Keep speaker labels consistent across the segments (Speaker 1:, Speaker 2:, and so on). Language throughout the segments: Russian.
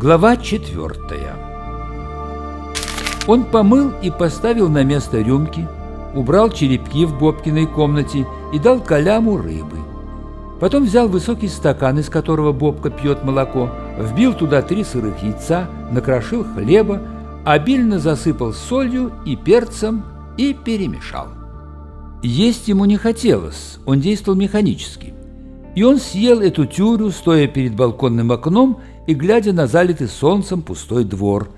Speaker 1: Глава четвертая Он помыл и поставил на место рюмки, убрал черепки в Бобкиной комнате и дал Коляму рыбы. Потом взял высокий стакан, из которого Бобка пьет молоко, вбил туда три сырых яйца, накрошил хлеба, обильно засыпал солью и перцем и перемешал. Есть ему не хотелось, он действовал механически. И он съел эту тюрю, стоя перед балконным окном и глядя на залитый солнцем пустой двор.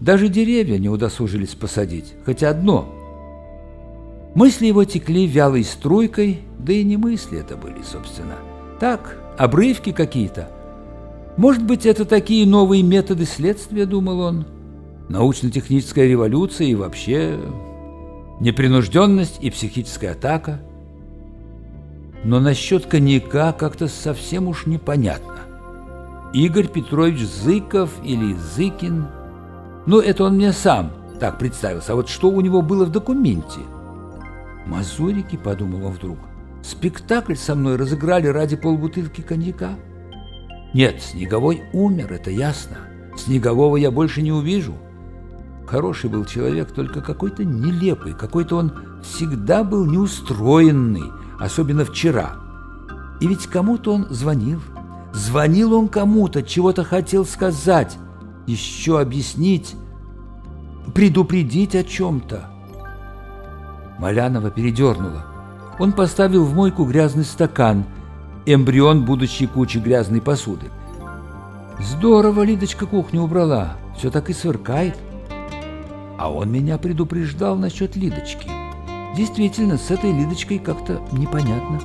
Speaker 1: Даже деревья не удосужились посадить, хотя одно. Мысли его текли вялой струйкой, да и не мысли это были, собственно. Так, обрывки какие-то. Может быть, это такие новые методы следствия, думал он. Научно-техническая революция и вообще непринужденность и психическая атака. Но насчет коньяка как-то совсем уж непонятно. Игорь Петрович Зыков или Зыкин. Ну, это он мне сам так представился. А вот что у него было в документе? Мазурики, подумал он вдруг. Спектакль со мной разыграли ради полбутылки коньяка? Нет, Снеговой умер, это ясно. Снегового я больше не увижу. Хороший был человек, только какой-то нелепый, какой-то он всегда был неустроенный, особенно вчера. И ведь кому-то он звонил, Звонил он кому-то, чего-то хотел сказать, еще объяснить, предупредить о чем-то. Малянова передернула. Он поставил в мойку грязный стакан, эмбрион будущей кучи грязной посуды. Здорово Лидочка кухню убрала, все так и сверкает. А он меня предупреждал насчет Лидочки. Действительно, с этой Лидочкой как-то непонятно.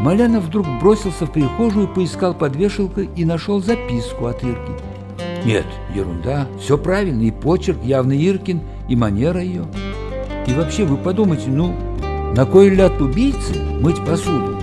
Speaker 1: Малянов вдруг бросился в прихожую, поискал под вешалкой и нашел записку от Ирки. Нет, ерунда, все правильно, и почерк явно Иркин, и манера ее. И вообще, вы подумайте, ну, на кой ляд убийцы мыть посуду?